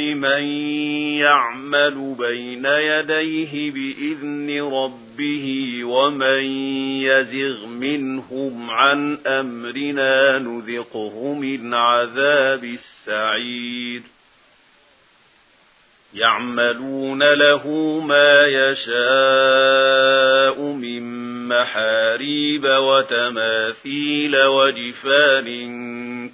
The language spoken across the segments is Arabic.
الْإِثْمِ مَن يَعْمَلُ بَيْنَ يَدَيْهِ بِإِذْنِ رَبِّهِ وَمَن يَزِغْ مِنْهُمْ عَن أَمْرِنَا نُذِقْهُ مِنْ عَذَابِ السَّعِيرِ يَعْمَلُونَ لَهُ مَا يَشَاءُ مِنْ مَحَارِيبَ وَتَمَاثِيلَ وَجِفَانٍ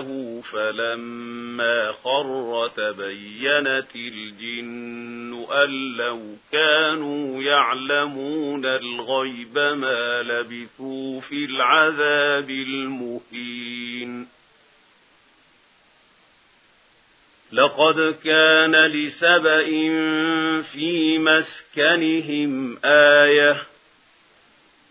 له فلما خر تبينت الجن أن لو كانوا يعلمون الغيب ما لبثوا في العذاب المهين. لقد كان لسبأ في مسكنهم آية